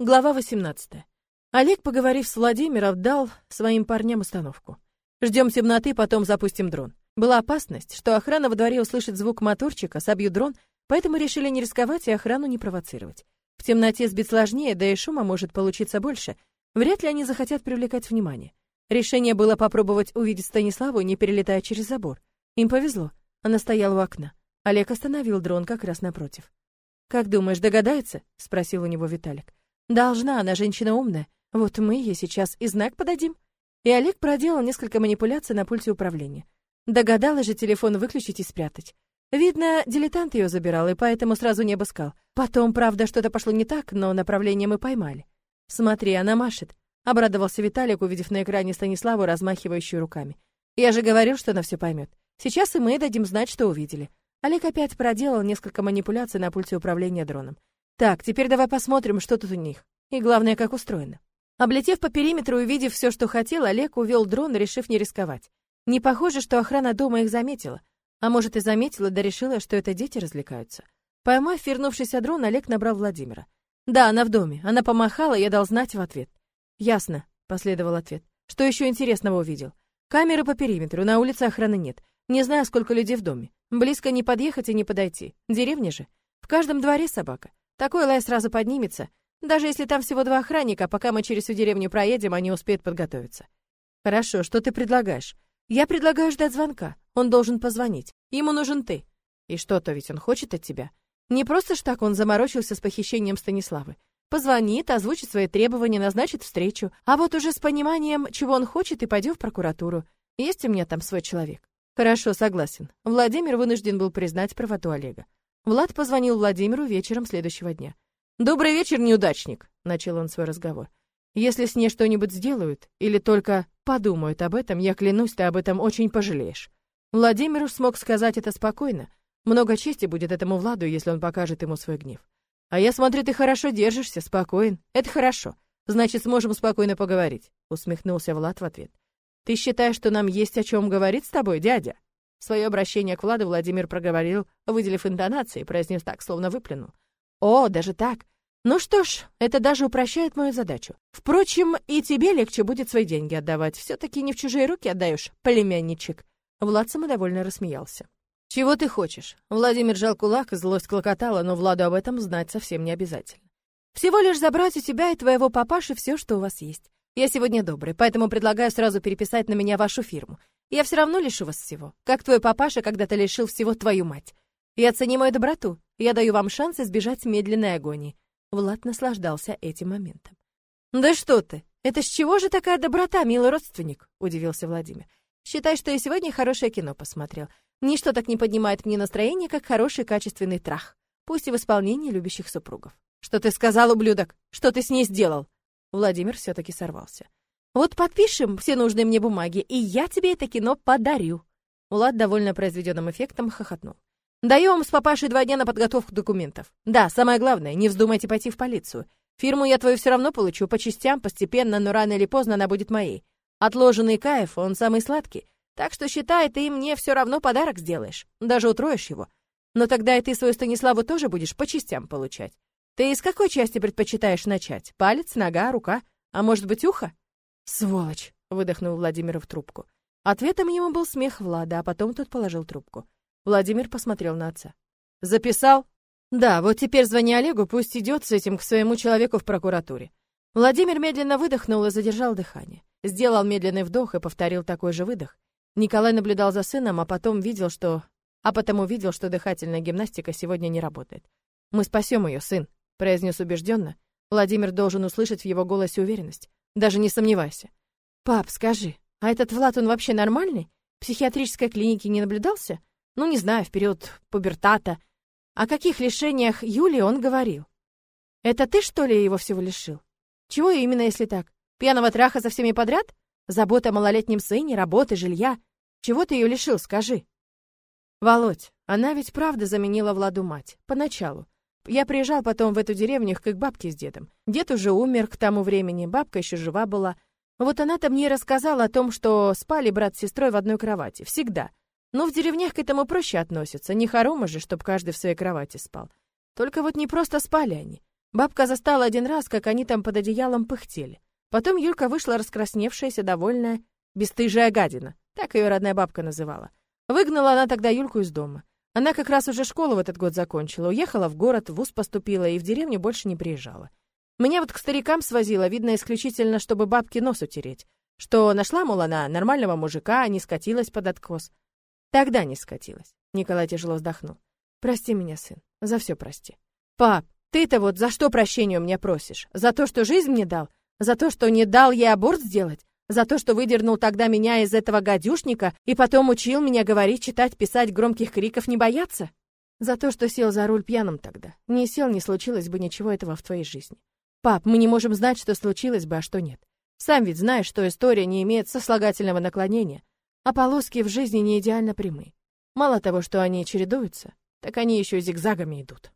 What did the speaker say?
Глава 18. Олег, поговорив с Владимиром, дал своим парням установку. Ждем темноты, потом запустим дрон. Была опасность, что охрана во дворе услышит звук моторчика, собьют дрон, поэтому решили не рисковать и охрану не провоцировать. В темноте сбить сложнее, да и шума может получиться больше. Вряд ли они захотят привлекать внимание. Решение было попробовать увидеть Станиславу, не перелетая через забор. Им повезло. Она стояла у окна. Олег остановил дрон как раз напротив. «Как думаешь, догадается?» — спросил у него Виталик. Должна, она женщина умная. Вот мы ей сейчас и знак подадим. И Олег проделал несколько манипуляций на пульте управления. Догадалась же телефон выключить и спрятать. Видно, дилетант ее забирал, и поэтому сразу не обыскал. Потом, правда, что-то пошло не так, но направление мы поймали. Смотри, она машет. Обрадовался Виталик, увидев на экране Станиславу, размахивающую руками. Я же говорил, что она все поймет. Сейчас и мы дадим знать, что увидели. Олег опять проделал несколько манипуляций на пульте управления дроном. Так, теперь давай посмотрим, что тут у них. И главное, как устроено. Облетев по периметру и увидев все, что хотел, Олег увел дрон, решив не рисковать. Не похоже, что охрана дома их заметила. А может, и заметила, да решила, что это дети развлекаются. Поймав вернувшийся дрон, Олег набрал Владимира. «Да, она в доме. Она помахала, я дал знать в ответ». «Ясно», — последовал ответ. «Что еще интересного увидел?» «Камеры по периметру, на улице охраны нет. Не знаю, сколько людей в доме. Близко не подъехать и не подойти. Деревня же. В каждом дворе собака. Такой лай сразу поднимется. Даже если там всего два охранника, пока мы через всю деревню проедем, они успеют подготовиться. Хорошо, что ты предлагаешь? Я предлагаю ждать звонка. Он должен позвонить. Ему нужен ты. И что-то ведь он хочет от тебя. Не просто ж так он заморочился с похищением Станиславы. Позвонит, озвучит свои требования, назначит встречу. А вот уже с пониманием, чего он хочет, и пойдем в прокуратуру. Есть у меня там свой человек. Хорошо, согласен. Владимир вынужден был признать правоту Олега. Влад позвонил Владимиру вечером следующего дня. «Добрый вечер, неудачник», — начал он свой разговор. «Если с ней что-нибудь сделают или только подумают об этом, я клянусь, ты об этом очень пожалеешь». Владимир смог сказать это спокойно. Много чести будет этому Владу, если он покажет ему свой гнев. «А я смотрю, ты хорошо держишься, спокоен. Это хорошо. Значит, сможем спокойно поговорить», — усмехнулся Влад в ответ. «Ты считаешь, что нам есть о чем говорить с тобой, дядя?» Свое обращение к Владу Владимир проговорил, выделив интонации, произнес так, словно выплюнул. «О, даже так? Ну что ж, это даже упрощает мою задачу. Впрочем, и тебе легче будет свои деньги отдавать. Все-таки не в чужие руки отдаешь, племянничек». Влад самодовольно рассмеялся. «Чего ты хочешь?» Владимир жал кулак, злость клокотала, но Владу об этом знать совсем не обязательно. «Всего лишь забрать у тебя и твоего папаши все, что у вас есть. Я сегодня добрый, поэтому предлагаю сразу переписать на меня вашу фирму. Я все равно лишу вас всего, как твой папаша когда-то лишил всего твою мать. Я цени мою доброту. Я даю вам шанс избежать медленной агонии. Влад наслаждался этим моментом. Да что ты? Это с чего же такая доброта, милый родственник? удивился Владимир. Считай, что я сегодня хорошее кино посмотрел. Ничто так не поднимает мне настроение, как хороший качественный трах, пусть и в исполнении любящих супругов. Что ты сказал, ублюдок? Что ты с ней сделал? Владимир все таки сорвался. Вот подпишем все нужные мне бумаги, и я тебе это кино подарю. Влад, довольно произведенным эффектом, хохотнул. Даю вам с папашей два дня на подготовку документов. Да, самое главное, не вздумайте пойти в полицию. Фирму я твою все равно получу по частям, постепенно, но рано или поздно она будет моей. Отложенный кайф, он самый сладкий. Так что считай, ты мне все равно подарок сделаешь. Даже утроишь его. Но тогда и ты свою Станиславу тоже будешь по частям получать. Ты из какой части предпочитаешь начать? Палец, нога, рука? А может быть, ухо? «Сволочь!» — выдохнул Владимир в трубку. Ответом ему был смех Влада, а потом тот положил трубку. Владимир посмотрел на отца. «Записал?» «Да, вот теперь звони Олегу, пусть идет с этим к своему человеку в прокуратуре». Владимир медленно выдохнул и задержал дыхание. Сделал медленный вдох и повторил такой же выдох. Николай наблюдал за сыном, а потом видел, что... А потом увидел, что дыхательная гимнастика сегодня не работает. «Мы спасем ее, сын», — произнес убежденно. Владимир должен услышать в его голосе уверенность. Даже не сомневайся. Пап, скажи, а этот Влад, он вообще нормальный? В психиатрической клинике не наблюдался? Ну, не знаю, в период пубертата. О каких лишениях Юлии он говорил? Это ты, что ли, его всего лишил? Чего именно, если так? Пьяного траха за всеми подряд? Забота о малолетнем сыне, работы, жилья? Чего ты ее лишил, скажи? Володь, она ведь правда заменила Владу мать. Поначалу. Я приезжал потом в эту деревню к бабке с дедом. Дед уже умер к тому времени, бабка еще жива была. Вот она-то мне рассказала о том, что спали брат с сестрой в одной кровати. Всегда. Но в деревнях к этому проще относятся. Не хоромы же, чтоб каждый в своей кровати спал. Только вот не просто спали они. Бабка застала один раз, как они там под одеялом пыхтели. Потом Юлька вышла раскрасневшаяся, довольная, бесстыжая гадина. Так ее родная бабка называла. Выгнала она тогда Юльку из дома. Она как раз уже школу в этот год закончила, уехала в город, в вуз поступила и в деревню больше не приезжала. Меня вот к старикам свозила, видно, исключительно, чтобы бабке нос утереть. Что нашла, мол, она нормального мужика, а не скатилась под откос. Тогда не скатилась. Николай тяжело вздохнул. Прости меня, сын, за все прости. Пап, ты-то вот за что прощения у меня просишь? За то, что жизнь мне дал? За то, что не дал ей аборт сделать? За то, что выдернул тогда меня из этого гадюшника и потом учил меня говорить, читать, писать, громких криков не бояться? За то, что сел за руль пьяным тогда. Не сел, не случилось бы ничего этого в твоей жизни. Пап, мы не можем знать, что случилось бы, а что нет. Сам ведь знаешь, что история не имеет сослагательного наклонения, а полоски в жизни не идеально прямые. Мало того, что они чередуются, так они еще зигзагами идут.